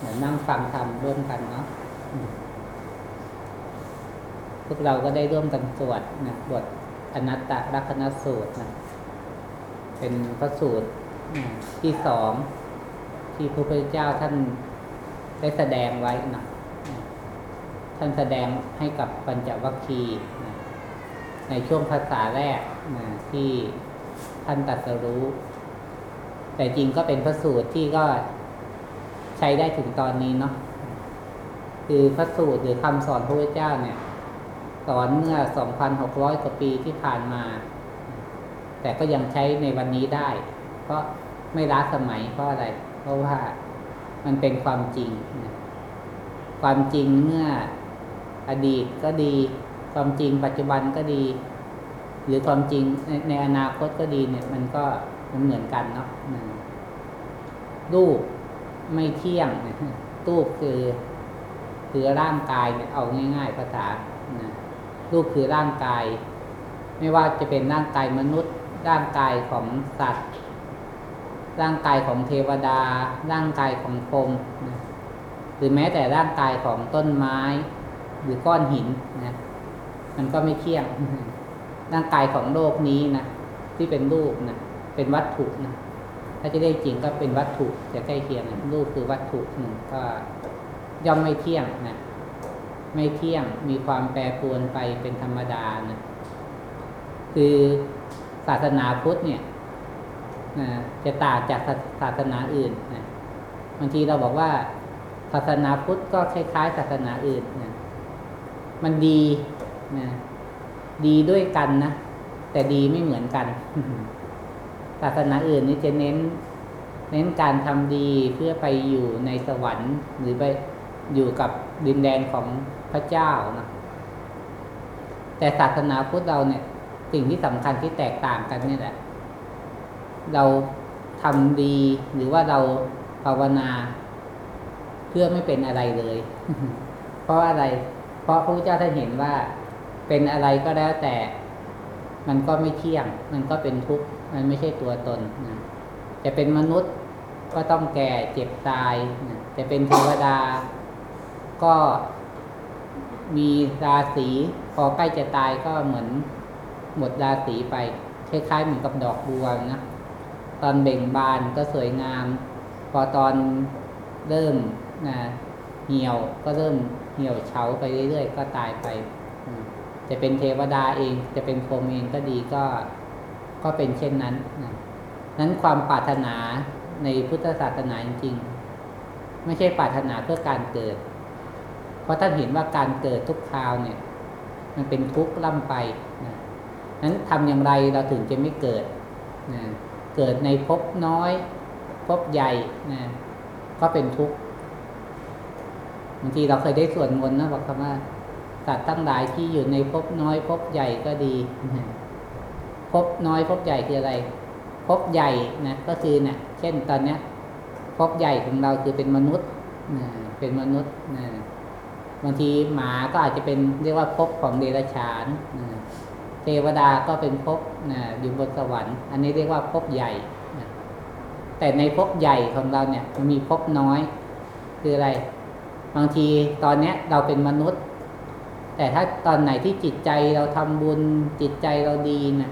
เหมือนนั่งฟังธรรมร่วมกันเนาะพวกเราก็ได้ร่วมกันสวดนะบทอนัตตลักษณสูตรนะเป็นพระสูตรนะที่สองที่พระพุทธเจ้าท่านได้แสดงไว้นะท่านแสดงให้กับปัญจวัคคีย์นะในช่วงภาษาแรกนะที่ท่านตรัสรู้ แต่จริงก็เป็นพระสูตรที่ก็ ใช้ได้ถึงตอนนี้เนาะคือพระสูตรหรือคำสอนพระพุทธเจ้าเนี่ย สอนเมื่อ 2,600 กว่าปีที่ผ่านมา แต่ก็ยังใช้ในวันนี้ได้ เพราะไม่ล้าสมัยเพราะอะไร เพราะว่ามันเป็นความจริง ความจริงเมื่ออดีตก็ดี ความจริงปัจจุบันก็ดี หรือความจริงในอนาคตก็ดีเนี่ย มันก็มันเหมือนกันเนาะรูป ไม่เที่ยงรูปคือ คือร่างกายเนี่ยเอาง่าย ๆ ภาษานะรูปคือร่างกาย ไม่ว่าจะเป็นร่างกายมนุษย์ ร่างกายของสัตว์ ร่างกายของเทวดา ร่างกายของพรมนะหรือแม้แต่ร่างกายของต้นไม้ หรือก้อนหินนะมันก็ไม่เที่ยง ร่างกายของโลกนี้นะที่เป็นรูปนะเป็นวัตถุนะ ถ้าจะได้จริงก็เป็นวัตถุจะใกล้เคียงนะรูปคือวัตถุหนึ่งก็ย่อมไม่เที่ยงนะไม่เที่ยงมีความแปรปรวนไปเป็นธรรมดานะคือศาสนาพุทธเนี่ยนะจะต่างจากศาสนาอื่นนะบางทีเราบอกว่าศาสนาพุทธก็คล้ายๆศาสนาอื่นนะมันดีนะดีด้วยกันนะแต่ดีไม่เหมือนกัน ศาสนาอื่นนี่จะเน้น เน้นการทำดีเพื่อไปอยู่ในสวรรค์ หรือไปอยู่กับดินแดนของพระเจ้านะแต่ศาสนาพุทธเราเนี่ย สิ่งที่สำคัญที่แตกต่างกันนี่แหละ เราทำดีหรือว่าเราภาวนา เพื่อไม่เป็นอะไรเลย เพราะอะไร เพราะพระพุทธเจ้าท่านเห็นว่าเป็นอะไรก็แล้วแต่ มันก็ไม่เที่ยง มันก็เป็นทุกข์ มันไม่ใช่ตัวตนนะจะเป็นมนุษย์ก็ต้องแก่เจ็บตายนะจะเป็นเทวดา ก็มีราศีพอใกล้จะตายก็เหมือนหมดราศีไปคล้ายๆเหมือนกับดอกบัวนะตอนเบ่งบานก็สวยงาม พอตอนเริ่มนะเหี่ยวก็เริ่มเหี่ยวเฉาไปเรื่อยๆ ก็ตายไป จะเป็นเทวดาเอง จะเป็นพรหมเองก็ดีก็ก็เป็นเช่นนั้นนะนั้นความปรารถนาในพุทธศาสนาจริงๆ ไม่ใช่ปรารถนาเพื่อการเกิด เพราะท่านเห็นว่าการเกิดทุกคราวเนี่ย มันเป็นทุกข์ล่ำไปนะนั้นทำอย่างไรเราถึงจะไม่เกิดนะเกิดในภพน้อยภพใหญ่นะก็เป็นทุกข์บางทีเราเคยได้ส่วนมนต์นะบอกคำว่า สัตว์ตั้งหลายที่อยู่ในภพน้อยภพใหญ่ก็ดีภพน้อยภพใหญ่คืออะไรภพใหญ่นะก็คือเนะี่ยเช่นตอนเนี้ยภพใหญ่ของเราคือเป็นมนุษย์นะเป็นมนุษย์นะบางทีหมาก็อาจจะเป็นเรียกว่าภพของเดรัจฉานนะเทวดาก็เป็นภพนะอยู่บนสวรรค์ อันนี้เรียกว่าภพใหญ่นะแต่ในภพใหญ่ของเราเนี่ยมันมีภพน้อย คืออะไร บางทีตอนเนี้ยเราเป็นมนุษย์ แต่ถ้าตอนไหนที่จิตใจเราทำบุญจิตใจเราดีนะ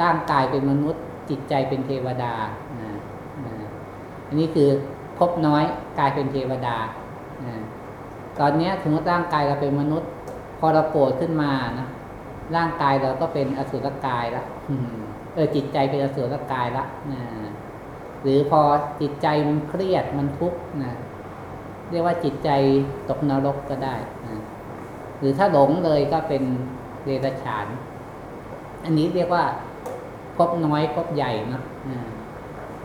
ร่างกายเป็นมนุษย์ จิตใจเป็นเทวดานะนะอันนี้คือพบน้อยกลายเป็นเทวดานะตอนนี้ถึงร่างกายเราเป็นมนุษย์ พอเราโกรธขึ้นมานะร่างกายเราก็เป็นอสุรกายละเออจิตใจเป็นอสุรกายละนะหรือพอจิตใจมันเครียดมันทุกข์นะเรียกว่าจิตใจตกนรกก็ได้นะ หรือถ้าหลงเลยก็เป็นเดรัจฉาน อันนี้เรียกว่าพบน้อยพบใหญ่นะ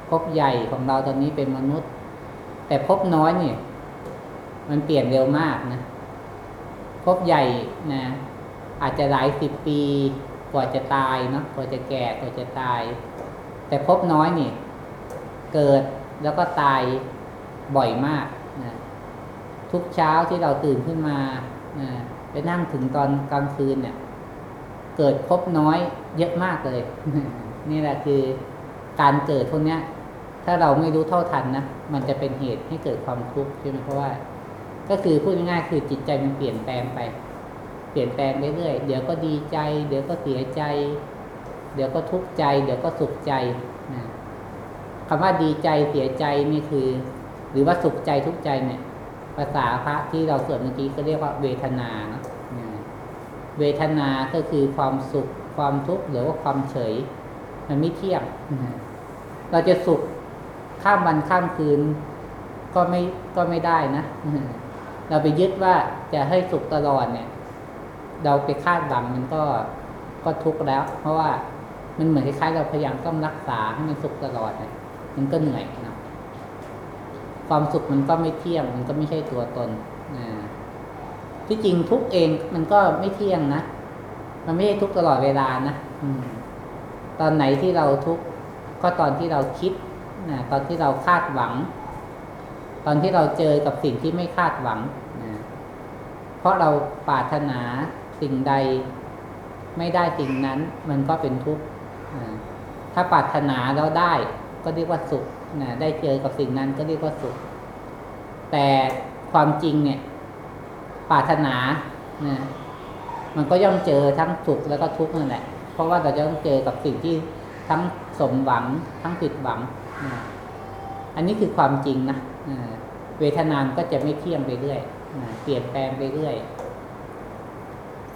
พบใหญ่ของเราตอนนี้เป็นมนุษย์ แต่พบน้อยเนี่ย มันเปลี่ยนเร็วมากนะพบใหญ่นะอาจจะหลายสิบปีกว่าจะตายเนาะกว่าจะแก่กว่าจะตาย แต่พบน้อยเนี่ยเกิดแล้วก็ตายบ่อยมากนะทุกเช้าที่เราตื่นขึ้นมานะ ไปนั่งถึงตอนกลางคืนเนี่ย เกิดพบน้อยเยอะมากเลย นี่แหละคือการเกิดพวกนี้ทถ้าเราไม่รู้เท่าทันนะมันจะเป็นเหตุให้เกิดความทุกข์ใช่ไหมเพราะว่า ก็คือพูดง่ายๆคือจิตใจมันเปลี่ยนแปลงไป เปลี่ยนแปลงเรื่อยๆเดี๋ยวก็ดีใจ เดี๋ยวก็เสียใจ เดี๋ยวก็ทุกข์ใจ เดี๋ยวก็สุขใจนะคำว่าดีใจเสียใจนี่คือ หรือว่าสุขใจทุกข์ใจเนี่ย ภาษาพระที่เราสวดเมื่อกี้ก็เรียกว่าเวทนาเนะ เวทนาก็คือความสุขความทุกข์หรือว่าความเฉย มันไม่เที่ยงเราจะสุขข้ามวันข้ามคืน ก็ไม่ก็ไม่ได้นะเราไปยึดว่าจะให้สุขตลอดเนี่ย เราไปคาดหวังมันก็ก็ทุกข์แล้ว เพราะว่ามันเหมือนคล้ายๆเราพยายามต้องรักษาให้มันสุขตลอดเนี่ยมันก็เหนื่อยนะความสุขมันก็ไม่เที่ยงมันก็ไม่ใช่ตัวตนนะ ที่จริงทุกเองมันก็ไม่เที่ยงนะ มันไม่ใช่ทุกตลอดเวลานะตอนไหนที่เราทุกก็ตอนที่เราคิดนะตอนที่เราคาดหวัง ตอนที่เราเจอกับสิ่งที่ไม่คาดหวังนะเพราะเราปรารถนาสิ่งใดไม่ได้สิ่งนั้น มันก็เป็นทุกข์ถ้าปรารถนาเราได้ ก็เรียกว่าสุขนะได้เจอกับสิ่งนั้นก็เรียกว่าสุข แต่ความจริงเนี่ย ปรารถนานะมันก็ย่อมเจอทั้งสุขแล้วก็ทุกข์นั่นแหละ เพราะว่าเราจะต้องเจอกับสิ่งที่ทั้งสมหวังทั้งผิดหวังนะอันนี้คือความจริงนะเวทนานก็จะไม่เที่ยงไปเรื่อยนะเปลี่ยนแปลงไปเรื่อย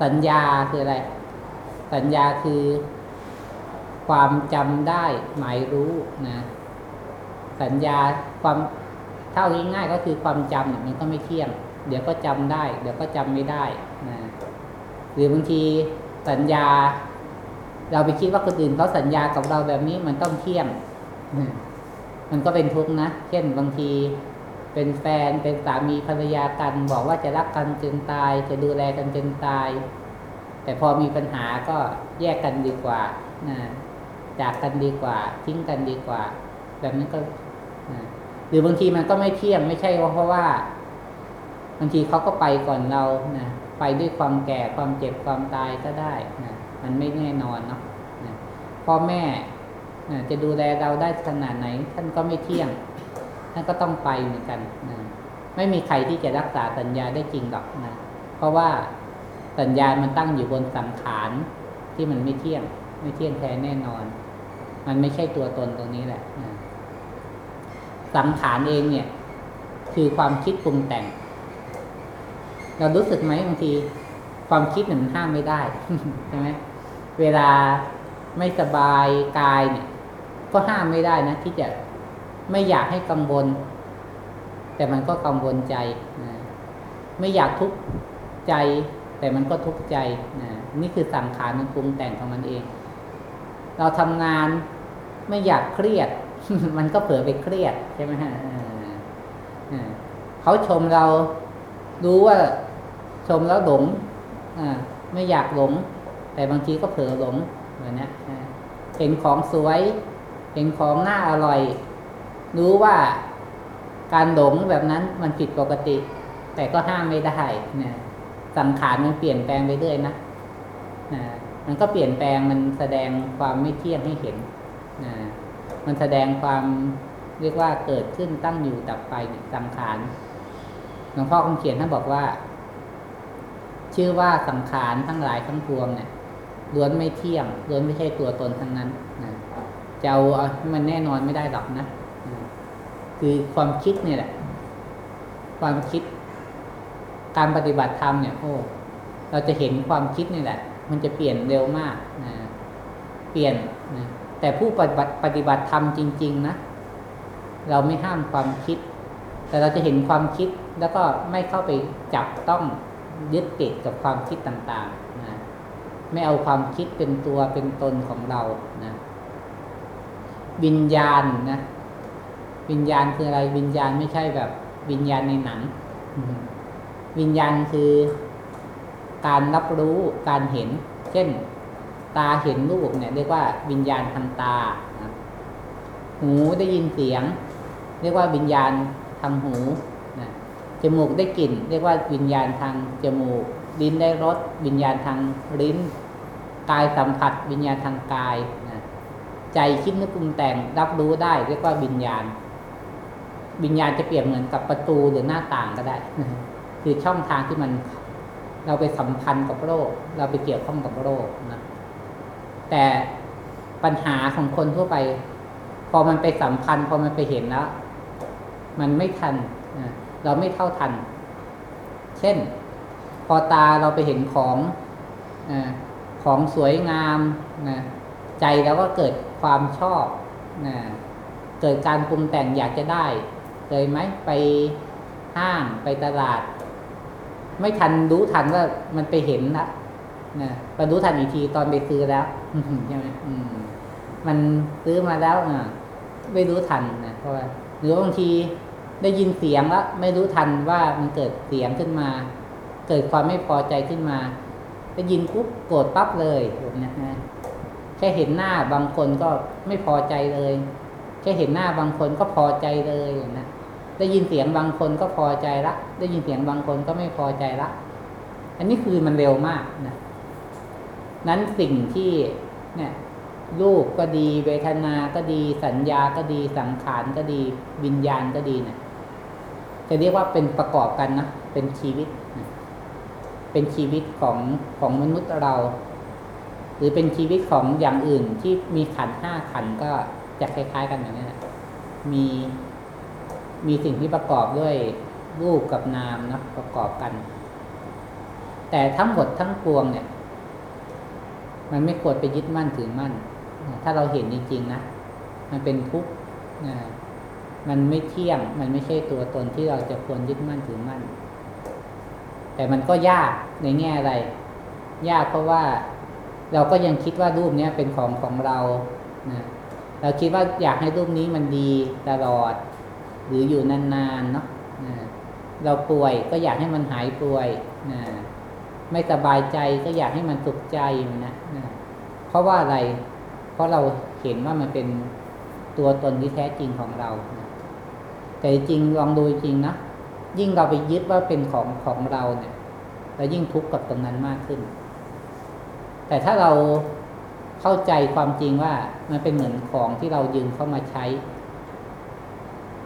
สัญญาคืออะไร สัญญาคือความจำได้หมายรู้นะ สัญญาความเท่าง่ายๆก็คือความจำเนี่ยมันก็ไม่เที่ยง เดี๋ยวก็จำได้ เดี๋ยวก็จำไม่ได้นะหรือบางทีสัญญา เราไปคิดว่าคนอื่นเขาสัญญากับเราแบบนี้มันต้องเที่ยง มันก็เป็นทุกข์นะ เช่นบางทีเป็นแฟนเป็นสามีภรรยากัน บอกว่าจะรักกันจนตาย จะดูแลกันจนตาย แต่พอมีปัญหาก็แยกกันดีกว่านะจากกันดีกว่า ทิ้งกันดีกว่า แบบนี้ก็หรือบางทีมันก็ไม่เที่ยงไม่ใช่ว่าเพราะว่า บางทีเขาก็ไปก่อนเรานะไปด้วยความแก่ความเจ็บความตายก็ได้นะมันไม่แน่นอนเนาะนะพ่อแม่นะจะดูแลเราได้ขนาดไหน ท่านก็ไม่เที่ยง ท่านก็ต้องไปเหมือนกันนะไม่มีใครที่จะรักษาสัญญาได้จริงหรอกนะเพราะว่าสัญญามันตั้งอยู่บนสังขารที่มันไม่เที่ยง ไม่เที่ยงแท้แน่นอน มันไม่ใช่ตัวตนตรงนี้แหละนะสังขารเองเนี่ย คือความคิดปรุงแต่ง เรารู้สึกไหมบางทีความคิดเนี่ยมันห้ามไม่ได้ใช่ไหมเวลาไม่สบายกายเนี่ย ก็ห้ามไม่ได้นะที่จะไม่อยากให้กังวลแต่มันก็กังวลใจนะไม่อยากทุกข์ใจ แต่มันก็ทุกข์ใจนะนี่คือสังขารมันปรุงแต่งของมันเอง เราทำงานไม่อยากเครียด มันก็เผลอไปเครียดใช่ไหมฮะเขาชมเรารู้ว่า ชมแล้วหลงไม่อยากหลง แต่บางทีก็เผลอหลงเหมือนนี้เห็นของสวย เห็นของน่าอร่อย รู้ว่าการหลงแบบนั้นมันผิดปกติ แต่ก็ห้ามไม่ได้นะสังขารมันเปลี่ยนแปลงไปเรื่อยนะนะมันก็เปลี่ยนแปลงมันแสดงความไม่เที่ยงให้เห็นนะมันแสดงความเรียกว่าเกิดขึ้นตั้งอยู่ดับไปสังขารหลวงพ่อคงเขียนท่านบอกว่า ชื่อว่าสังขารทั้งหลายทั้งปวงเนี่ยล้วนไม่เที่ยงล้วนไม่ใช่ตัวตนทั้งนั้นนะจะเอามันแน่นอนไม่ได้หรอกนะ คือความคิดเนี่ยแหละ ความคิด การปฏิบัติธรรมเนี่ยโอ้เราจะเห็นความคิดนี่แหละ มันจะเปลี่ยนเร็วมากนะเปลี่ยนนะแต่ผู้ปฏิบัติปฏิบัติธรรมจริง ๆ นะเราไม่ห้ามความคิด แต่เราจะเห็นความคิดแล้วก็ไม่เข้าไปจับต้อง ยึดติดกับความคิดต่างๆนะไม่เอาความคิดเป็นตัวเป็นตนของเรานะวิญญาณนะวิญญาณคืออะไรวิญญาณไม่ใช่แบบ วิญญาณในหนัง วิญญาณคือการรับรู้การเห็น เช่น ตาเห็นรูปเนี่ยเรียกว่าวิญญาณทางตา หูได้ยินเสียง เรียกว่าวิญญาณทางหู จมูกได้กลิ่น เรียกว่าวิญญาณทางจมูก ลิ้นได้รสวิญญาณทางลิ้น กายสัมผัส วิญญาณทางกายนะใจคิดนึกปรุงแต่งรับรู้ได้ เรียกว่าวิญญาณ วิญญาณจะเปรียบเหมือนกับประตูหรือหน้าต่างก็ได้ คือช่องทางที่มันเราไปสัมพันธ์กับโลก เราไปเกี่ยวข้องกับโลกนะแต่ปัญหาของคนทั่วไป พอมันไปสัมพันธ์ พอมันไปเห็นแล้ว มันไม่ทันนะ เราไม่เท่าทัน เช่น พอตาเราไปเห็นของอของสวยงามนะใจเราก็เกิดความชอบนะเกิดการปรุงแต่งอยากจะได้เลยไหมไปห้างไปตลาด ไม่ทันรู้ทันว่ามันไปเห็นละนะไปรู้ทันอีกทีตอนไปซื้อแล้วใช่ไหมมันซื้อมาแล้วอะไม่รู้ทันนะเพราะว่าหรือบางที ได้ยินเสียงแล้วไม่รู้ทันว่ามันเกิดเสียงขึ้นมา เกิดความไม่พอใจขึ้นมา ได้ยินปุ๊บโกรธปั๊บเลยแบบนี้นะแค่เห็นหน้าบางคนก็ไม่พอใจเลย แค่เห็นหน้าบางคนก็พอใจเลยนะได้ยินเสียงบางคนก็พอใจละ ได้ยินเสียงบางคนก็ไม่พอใจละ อันนี้คือมันเร็วมากนะนั้นสิ่งที่เนี่ยรูปก็ดี เวทนาก็ดี สัญญาก็ดี สังขารก็ดี วิญญาณก็ดีเนะี่ย จะเรียกว่าเป็นประกอบกันนะ เป็นชีวิต เป็นชีวิตของของมนุษย์เรา หรือเป็นชีวิตของอย่างอื่นที่มีขันห้าขันก็จะคล้าย ๆ กันอย่างนี้นะมีมีสิ่งที่ประกอบด้วยรูปกับนามนะประกอบกัน แต่ทั้งหมดทั้งปวงเนี่ย มันไม่ควรไปยึดมั่นถือมั่น ถ้าเราเห็นจริงๆนะ มันเป็นทุกข์นะ มันไม่เที่ยง มันไม่ใช่ตัวตนที่เราจะควรยึดมั่นถือมั่น แต่มันก็ยากในแง่อะไร ยากเพราะว่าเราก็ยังคิดว่ารูปนี้เป็นของของเรานะเราคิดว่าอยากให้รูปนี้มันดีตลอด หรืออยู่นานๆเนาะเราป่วยก็อยากให้มันหายป่วยนะไม่สบายใจก็อยากให้มันสุขใจนะนะเพราะว่าอะไร เพราะเราเห็นว่ามันเป็นตัวตนที่แท้จริงของเรานะ แต่จริงลองดูจริงนะยิ่งเราไปยึดว่าเป็นของของเราเนี่ยเรายิ่งทุกข์กับตรงนั้นมากขึ้น แต่ถ้าเราเข้าใจความจริงว่ามันเป็นเหมือนของที่เรายืมเข้ามาใช้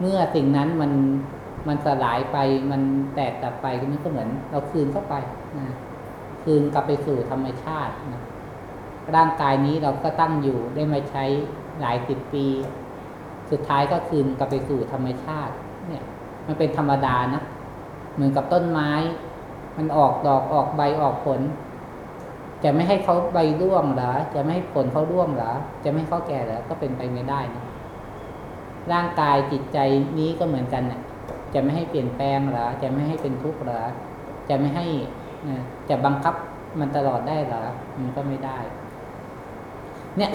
เมื่อสิ่งนั้นมันมันสลายไปมันแตกตับไปมันก็เหมือน เราคืนเข้าไปนะคืนกลับไปสู่ธรรมชาตินะร่างกายนี้เราก็ตั้งอยู่ได้มาใช้หลายสิบปี สุดท้ายก็คืนกลับไปสู่ธรรมชาติ เนี่ย มันเป็นธรรมดานะ เหมือนกับต้นไม้ มันออกดอกออกใบออกผล จะไม่ให้เขาใบร่วงหรอ จะไม่ให้ผลเขาร่วงหรอ จะไม่ให้เขาแก่หรอ ก็เป็นไปไม่ได้นะ ร่างกายจิตใจนี้ก็เหมือนกันเนี่ยจะไม่ให้เปลี่ยนแปลงหรอ จะไม่ให้เป็นทุกข์หรอ จะไม่ให้จะบังคับมันตลอดได้หรอ มันก็ไม่ได้ เนี่ย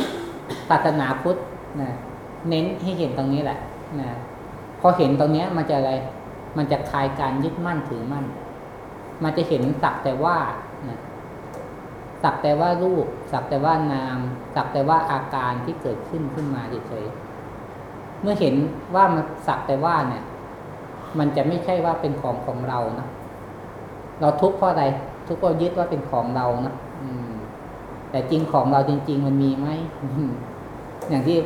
ศาสนาพุทธนะ เน้นให้เห็นตรงนี้แหละนะพอเห็นตรงนี้มันจะอะไร มันจะคลายการยึดมั่นถือมั่น มันจะเห็นสักแต่ว่านะสักแต่ว่ารูป สักแต่ว่านาม สักแต่ว่าอาการที่เกิดขึ้นขึ้นมาเฉยๆเมื่อเห็นว่ามันสักแต่ว่าเนี่ย มันจะไม่ใช่ว่าเป็นของของเรานะเราทุกข์เพราะอะไร ทุกข์เพราะยึดว่าเป็นของเรานะแต่จริงของเราจริง ๆ มันมีไหมอย่างที่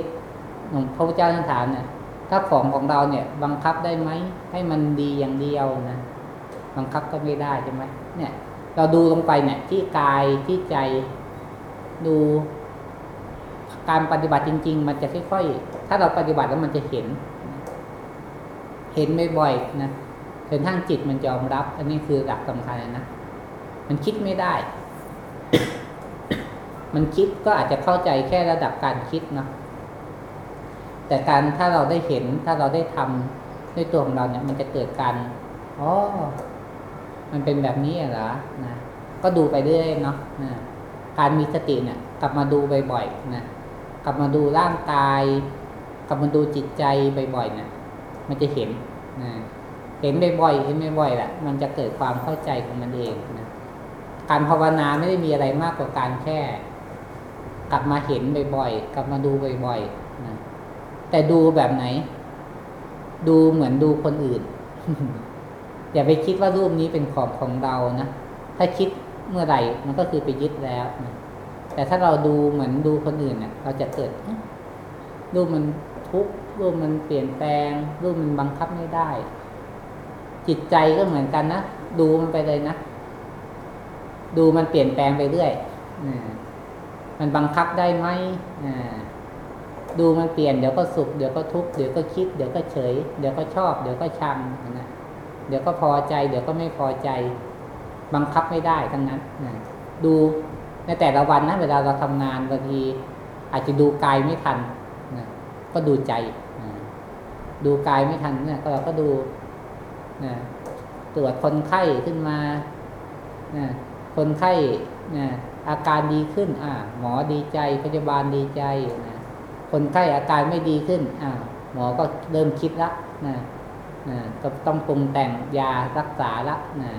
หลวงพระพุทธเจ้าท่านถามเนี่ยถ้าของของเราเนี่ย บังคับได้ไหมให้มันดีอย่างเดียวนะบังคับก็ไม่ได้ใช่ไหมเนี่ย เราดูลงไปเนี่ย ที่กายที่ใจดูการปฏิบัติจริง ๆ มันจะค่อยๆ ถ้าเราปฏิบัติแล้วมันจะเห็น เห็นบ่อยๆนะจนทั้งจิตมันยอมรับ อันนี้คือหลักสำคัญนะ มันคิดไม่ได้ มันคิดก็อาจจะเข้าใจแค่ระดับการคิดเนาะ แต่การถ้าเราได้เห็นถ้าเราได้ทำด้วยตัวของเราเนี่ย มันจะเกิดการอ๋อมันเป็นแบบนี้เหรอนะก็ดูไปเรื่อยเนาะนะการมีสติเนี่ย กลับมาดูบ่อยๆนะกลับมาดูร่างกาย กลับมาดูจิตใจบ่อยๆเนี่ยมันจะเห็นนะเห็นบ่อยๆเห็นบ่อยๆแหละมันจะเกิดความเข้าใจของมันเองนะการภาวนาไม่ได้มีอะไรมากกว่าการแค่ กลับมาเห็นบ่อยๆกลับมาดูบ่อยๆนะ แต่ดูแบบไหน ดูเหมือนดูคนอื่น อย่าไปคิดว่ารูปนี้เป็นของของเรานะ ถ้าคิดเมื่อไหร่มันก็คือไปยึดแล้วนะแต่ถ้าเราดูเหมือนดูคนอื่นเนะี่ยเราจะเกิดรูปมันทุกข์รูปมันเปลี่ยนแปลง รูปมันบังคับไม่ได้ จิตใจก็เหมือนกันนะ ดูมันไปเลยนะ ดูมันเปลี่ยนแปลงไปเรื่อยมันบังคับได้ไหม ดูมันเปลี่ยนเดี๋ยวก็สุขเดี๋ยวก็ทุกข์เดี๋ยวก็คิดเดี๋ยวก็เฉย เดี๋ยวก็ชอบ เดี๋ยวก็ชังนะเดี๋ยวก็พอใจเดี๋ยวก็ไม่พอใจ บังคับไม่ได้ทั้งนั้นนะดูในแต่ละวันนะเวลาเราทำงานบางทีอาจจะดูกายไม่ทันนะก็ดูใจนะดูกายไม่ทันเนี่ยก็เราก็ดูนะตรวจคนไข้ขึ้นมานะคนไข้นะอาการดีขึ้น อ่า หมอดีใจพยาบาลดีใจนะ คนไข้อาการไม่ดีขึ้นอ่าหมอก็เริ่มคิดละนะนะก็ต้องปรุงแต่งยารักษาละนะ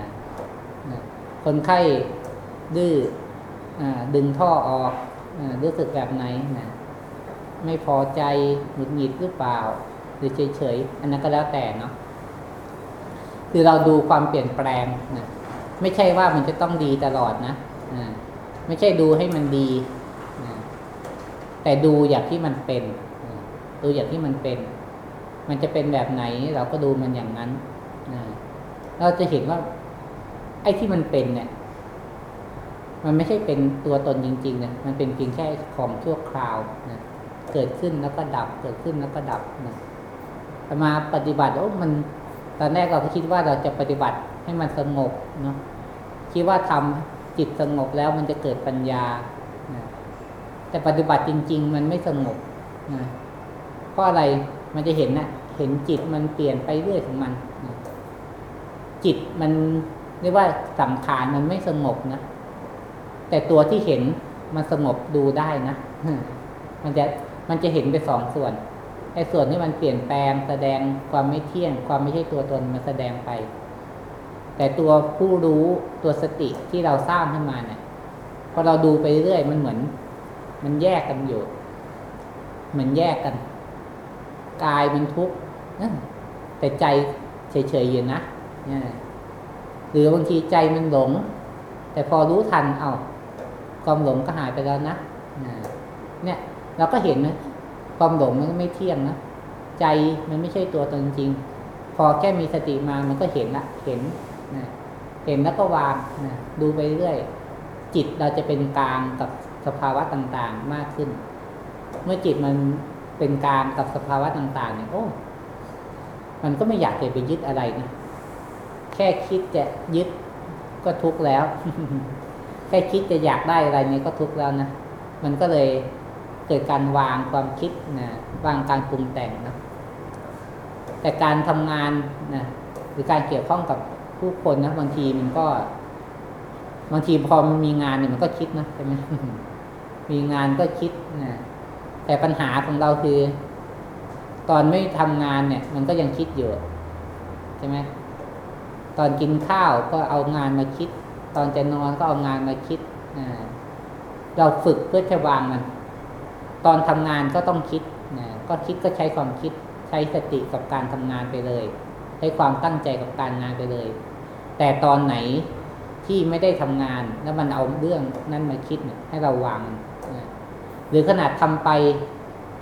นะคนไข้ดื้อดึงท่อออกอรู้สึกแบบไหนนะไม่พอใจหงุดหงิดหรือเปล่า หรือเฉยๆ อันนั้นก็แล้วแต่เนาะคือเราดูความเปลี่ยนแปลงนะไม่ใช่ว่ามันจะต้องดีตลอดนะไม่ใช่ดูให้มันดี แต่ดูอย่างที่มันเป็น ดูอย่างที่มันเป็น มันจะเป็นแบบไหนเราก็ดูมันอย่างนั้นเราจะเห็นว่า ไอ้ที่มันเป็นเนี่ย มันไม่ใช่เป็นตัวตนจริงๆนะมันเป็นเพียงแค่ของชั่วคราวนะเกิดขึ้นแล้วก็ดับ เกิดขึ้นแล้วก็ดับนะมาปฏิบัติโอ้มันตอนแรกเราก็คิดว่าเราจะปฏิบัติให้มันสงบเนาะคิดว่าทำจิตสงบแล้วมันจะเกิดปัญญา แต่ปฏิบัติจริง ๆ มันไม่สงบนะเพราะอะไรมันจะเห็นนะเห็นจิตมันเปลี่ยนไปเรื่อยของมันนะจิตมันเรียกว่าสังขารมันไม่สงบนะแต่ตัวที่เห็นมันสงบดูได้นะมันจะมันจะเห็นไปสองส่วนไอ้ส่วนที่มันเปลี่ยนแปลงแสดงความไม่เที่ยง ความไม่ใช่ตัวตนมันแสดงไป แต่ตัวผู้รู้ตัวสติที่เราสร้างขึ้นมาเนี่ยพอเราดูไปเรื่อยมันเหมือน มันแยกกันอยู่ มันแยกกันกายมันทุกข์แต่ใจเฉยๆอยู่นะหรือบางทีใจมันหลง แต่พอรู้ทันเอาความหลงก็หายไปแล้วนะเนี่ย เราก็เห็นนะความหลงมันไม่เที่ยงนะใจมันไม่ใช่ตัวตนจริง พอแค่มีสติมามันก็เห็นละเห็นนะเห็นแล้วก็วางนะดูไปเรื่อยจิตเราจะเป็นกลางกับ สภาวะต่างๆมากขึ้น เมื่อจิตมันเป็นกลางกับสภาวะต่างๆเนี่ยโอ้ มันก็ไม่อยากจะไปยึดอะไรนะแค่คิดจะยึดก็ทุกข์แล้ว แค่คิดจะอยากได้อะไรเนี่ยก็ทุกข์แล้วนะมันก็เลยเกิดการวางความคิดนะวางการปรุงแต่งนะแต่การทำงานนะหรือการเกี่ยวข้องกับผู้คนนะบางทีมันก็ บางทีพอมันมีงานเนี่ยมันก็คิดนะใช่ไหม มีงานก็คิดนะแต่ปัญหาของเราคือ ตอนไม่ทำงานเนี่ย มันก็ยังคิดอยู่ใช่ไหมตอนกินข้าวก็เอางานมาคิด ตอนจะนอนก็เอางานมาคิดนะเราฝึกเพื่อจะวางมัน ตอนทำงานก็ต้องคิดนะก็คิดก็ใช้ความคิด ใช้สติกับการทำงานไปเลย ใช้ความตั้งใจกับการงานไปเลย แต่ตอนไหนที่ไม่ได้ทำงานแล้วมันเอาเรื่องนั้นมาคิดเนี่ยให้เราวางมัน หรือขนาดทำไป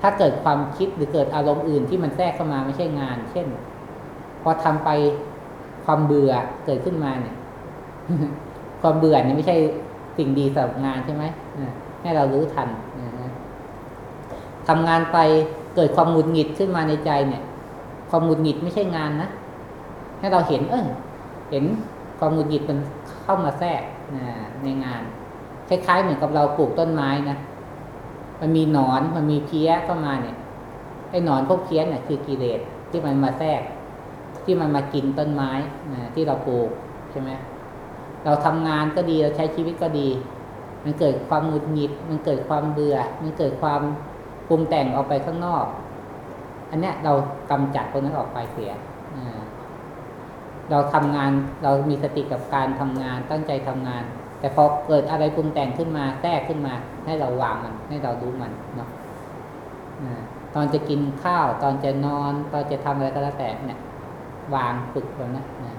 ถ้าเกิดความคิดหรือเกิดอารมณ์อื่นที่มันแทรกเข้ามาไม่ใช่งาน เช่น พอทำไปความเบื่อเกิดขึ้นมาเนี่ย ความเบื่อเนี่ยไม่ใช่สิ่งดีสำหรับงานใช่ไหมให้เรารู้ทันทำงานไปเกิดความหงุดหงิดขึ้นมาในใจเนี่ย ความหงุดหงิดไม่ใช่งานนะให้เราเห็น เออเห็นความหงุดหงิดมันเข้ามาแทรกในงาน คล้ายๆเหมือนกับเราปลูกต้นไม้นะ มันมีหนอนมันมีเพี้ยเข้ามาเนี่ยไอ้หนอนพวกเพี้ยเนี่ยคือกิเลสที่มันมาแทรก ที่มันมากินต้นไม้นะที่เราปลูกใช่ไหมเราทำงานก็ดีเราใช้ชีวิตก็ดี มันเกิดความหงุดหงิด มันเกิดความเบื่อ มันเกิดความปรุงแต่งออกไปข้างนอก อันเนี้ยเรากำจัดพวกนั้นออกไปเสียเราทำงานเรามีสติกับการทำงานตั้งใจทำงาน แต่พอเกิดอะไรปรุงแต่งขึ้นมาแทรกขึ้นมา ให้เราวางมัน ให้เราดูมันเนาะตอนจะกินข้าว ตอนจะนอน ตอนจะทำอะไรก็แล้วแต่เนี่ย วางฝึกแบบนะนะ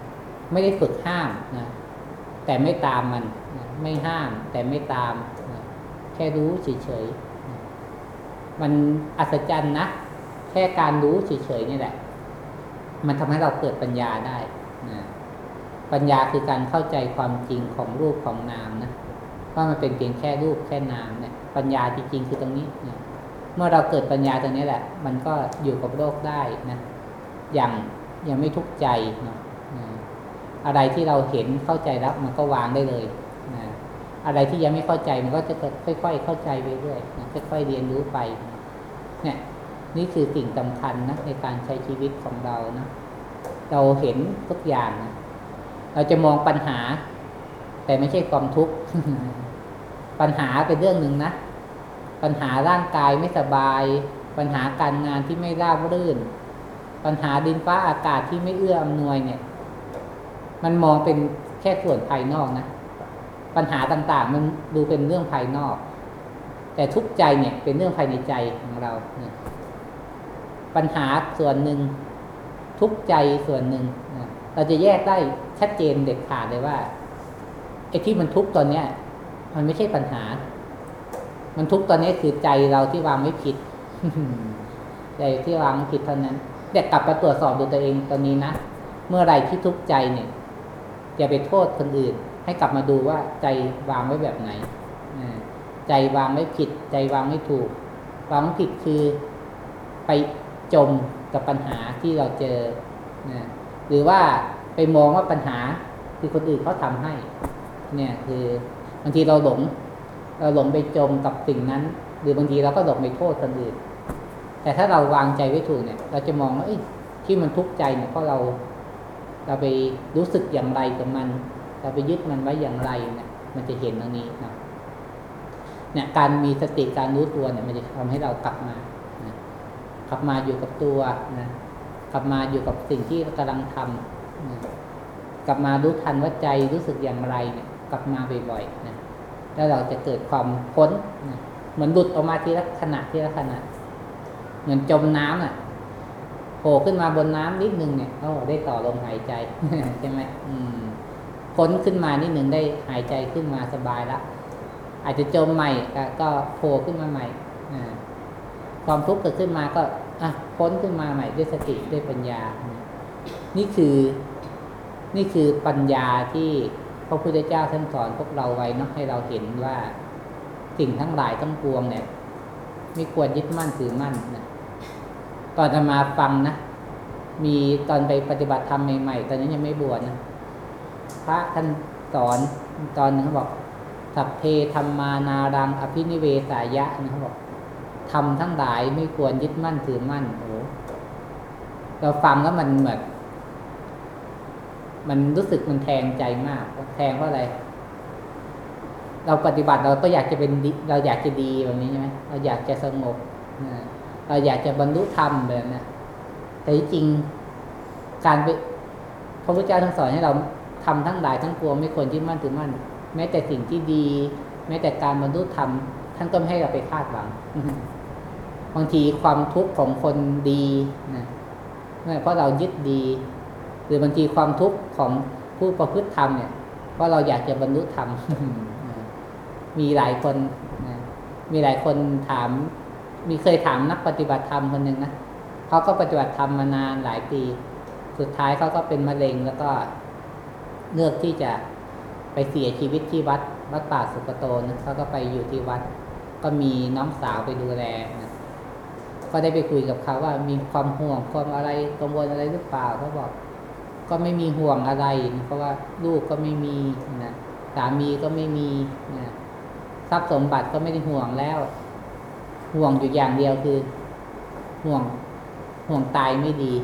ไม่ได้ฝึกห้ามนะแต่ไม่ตามมันนะไม่ห้าม แต่ไม่ตามนะแค่รู้เฉยๆมันอัศจรรย์นะแค่การรู้เฉยๆนี่แหละ มันทำให้เราเกิดปัญญาได้ ปัญญาคือการเข้าใจความจริงของรูปของนามนะว่ามันเป็นเพียงแค่รูปแค่นามเนี่ยปัญญาจริงๆคือตรงนี้นะเมื่อเราเกิดปัญญาตรงนี้แหละ มันก็อยู่กับโลกได้นะอย่างยังไม่ทุกข์ใจเนะอะไรที่เราเห็นเข้าใจแล้วมันก็วางได้เลยนะอะไรที่ยังไม่เข้าใจมันก็จะค่อยๆเข้าใจไปเรื่อยนะค่อยๆเรียนรู้ไปเนี่ยนี่คือสิ่งสำคัญนะในการใช้ชีวิตของเรานะเราเห็นทุกอย่างนะ เราจะมองปัญหา แต่ไม่ใช่ความทุกข์ ปัญหาเป็นเรื่องหนึ่งนะ ปัญหาร่างกายไม่สบาย ปัญหาการงานที่ไม่ราบรื่น ปัญหาดินฟ้าอากาศที่ไม่เอื้ออำนวยเนี่ย มันมองเป็นแค่ส่วนภายนอกนะ ปัญหาต่างๆ มันดูเป็นเรื่องภายนอก แต่ทุกใจเนี่ยเป็นเรื่องภายในใจของเราเนี่ยปัญหาส่วนหนึ่ง ทุกใจส่วนหนึ่ง เราจะแยกได้ชัดเจนเด็ดขาดเลยว่าไอ้ที่มันทุกข์ตอนเนี้ย มันไม่ใช่ปัญหา มันทุกข์ตอนนี้คือใจเราที่วางไม่ผิดใจที่วางไม่ผิดเท่านั้นเด็กกลับมาตรวจสอบดูตัวเองตอนนี้นะเมื่อไรที่ทุกข์ใจเนี่ยอย่าไปโทษคนอื่น ให้กลับมาดูว่าใจวางไว้แบบไหนใจวางไม่ผิด ใจวางไม่ถูก วางผิดคือไปจมกับปัญหาที่เราเจอนะ หรือว่าไปมองว่าปัญหาคือคนอื่นเขาทำให้ เนี่ยคือบางทีเราหลง เราหลงไปจมกับสิ่งนั้น หรือบางทีเราก็หลงไปโทษคนอื่น แต่ถ้าเราวางใจไว้ถูกเนี่ย เราจะมองว่าที่มันทุกข์ใจเนี่ยเพราะเรา เราไปรู้สึกอย่างไรกับมัน เราไปยึดมันไว้อย่างไรเนี่ย มันจะเห็นตรงนี้นะเนี่ยการมีสติการรู้ตัวเนี่ย มันจะทำให้เรากลับมานะกลับมาอยู่กับตัวนะ กลับมาอยู่กับสิ่งที่กำลังทำนะกลับมารู้ทันว่าใจรู้สึกอย่างไรเนี่ยกลับมาบ่อยๆนะแล้วเราจะเกิดความพ้นนะเหมือนหลุดออกมาทีละขณะทีละขณะ เหมือนจมน้ำอะโผล่ขึ้นมาบนน้ำนิดนึงเนี่ยโอ้ได้ต่อลมหายใจใช่ไหมอืมพ้นขึ้นมานิดหนึ่งได้หายใจขึ้นมาสบายละอาจจะจมใหม่ก็โผล่ขึ้นมาใหม่ความทุกข์เกิดขึ้นมาก็ อะพ้นขึ้นมาใหม่ด้วยสติด้วยปัญญา นี่คือนี่คือปัญญาที่พระพุทธเจ้าท่านสอนพวกเราไว้เนาะให้เราเห็นว่าสิ่งทั้งหลายทั้งปวงเนี่ยไม่ควรยึดมั่นถือมั่นนะตอนจะมาฟังนะมีตอนไปปฏิบัติธรรมใหม่ๆ ตอนนี้ยังไม่บวชนะพระท่านสอนตอนนึงเขาบอกสัพเพธรรมานารังอภินิเวสายะนะเขาบอก ทำทั้งหลายไม่ควรยึดมั่นถือมั่นโอ้เราฟังแล้วมันแบบมันรู้สึกมันแทงใจมาก แทงเพราะอะไร เราปฏิบัติเราก็อยากจะเป็นเราอยากจะดีแบบนี้ใช่ไหมเราอยากจะสงบเราอยากจะบรรลุธรรมแบบนี้แต่จริงการไปพระพุทธเจ้าทั้งสอนให้เราทำทั้งหลายทั้งปวงไม่ควรยึดมั่นถือมั่นแม้แต่สิ่งที่ดี แม้แต่การบรรลุธรรมท่านก็ไม่ให้เราไปคาดหวัง บางทีความทุกข์ของคนดีนะเพราะเรายึดดี หรือบางทีความทุกข์ของผู้ประพฤติธรรมเนี่ยเพราะเราอยากจะบรรลุธรรมมีหลายคนนะมีหลายคนถาม มีเคยถามนักปฏิบัติธรรมคนหนึ่งนะเขาก็ปฏิบัติธรรมมานานหลายปี สุดท้ายเขาก็เป็นมะเร็งแล้วก็เลือกที่จะไปเสียชีวิตที่วัดวัดป่าสุกโตนะเขาก็ไปอยู่ที่วัด ก็มีน้องสาวไปดูแลนะ ก็ได้ไปคุยกับเขาว่ามีความห่วงความอะไรกังวลอะไรหรือเปล่าเขาบอก ก็ไม่มีห่วงอะไร เพราะว่าลูกก็ไม่มีนะสามีก็ไม่มีนะทรัพย์สมบัติก็ไม่ได้ห่วงแล้ว ห่วงอยู่อย่างเดียวคือ ห่วงห่วงตายไม่ดี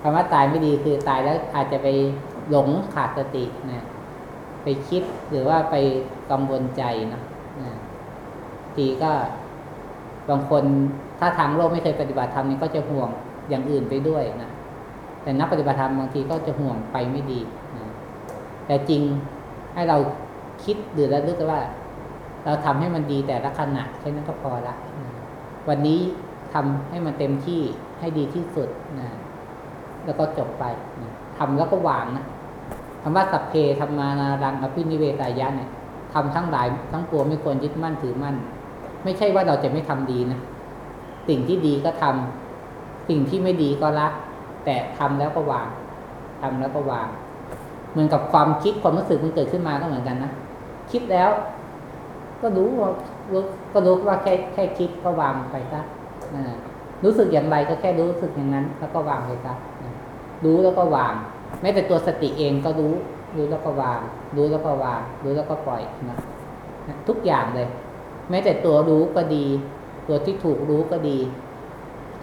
คำว่าตายไม่ดีคือตายแล้วอาจจะไปหลงขาดสตินะไปคิดหรือว่าไปกังวลใจนะทีก็ บางคนถ้าทางโลกไม่เคยปฏิบัติธรรมนี่ก็จะห่วงอย่างอื่นไปด้วยนะแต่นักปฏิบัติธรรมบางทีก็จะห่วงไปไม่ดีนะแต่จริงให้เราคิดหรือระลึกว่า เราทำให้มันดีแต่ละขณะแค่นั้นก็พอละนะวันนี้ทำให้มันเต็มที่ให้ดีที่สุดนะแล้วก็จบไปนะทำแล้วก็วางนะคำว่าสัพเพธรรมานารังอภินิเวสายะเนี่ยทำทั้งหลายทั้งปวงไม่ควรยึดมั่นถือมั่น ไม่ใช่ว่าเราจะไม่ทำดีนะสิ่งที่ดีก็ทำสิ่งที่ไม่ดีก็ละแต่ทำแล้วก็วางทำแล้วก็วาง เหมือนกับความคิดความรู้สึกมันเกิดขึ้นมาก็เหมือนกันนะคิดแล้ว ก็รู้ว่ารู้ก็รู้ว่าแค่แค่คิดก็วางไปซะรู้สึกอย่างไรก็แค่รู้สึกอย่างนั้น แล้วก็วางไปซะรู้แล้วก็วางแม้แต่ตัวสติเองก็รู้ รู้แล้วก็วาง รู้แล้วก็วาง รู้แล้วก็ปล่อยนะทุกอย่างเลย แม้แต่ตัวรู้ก็ดี ตัวที่ถูกรู้ก็ดี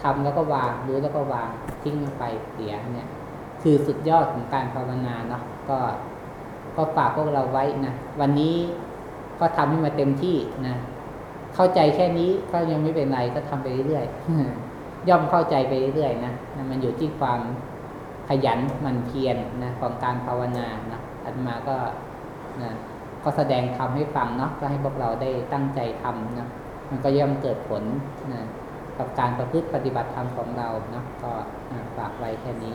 ทำแล้วก็วางรู้แล้วก็วางทิ้งมันไปเสียเนี่ย คือสุดยอดของการภาวนาเนาะก็ก็ฝากพวกเราไว้นะวันนี้ก็ทำให้มาเต็มที่นะเข้าใจแค่นี้ก็ยังไม่เป็นไรก็ทำไปเรื่อยๆย่อมเข้าใจไปเรื่อยๆนะมันอยู่ที่ความขยันหมันเพียรนะของการภาวนานะอันมาก็นะ ก็แสดงทำให้ฟังเนาะก็ให้พวกเราได้ตั้งใจทำนะมันก็ย่อมเกิดผลนะกับการประพฤติปฏิบัติธรรมของเราเนาะก็ฝากไว้แค่นี้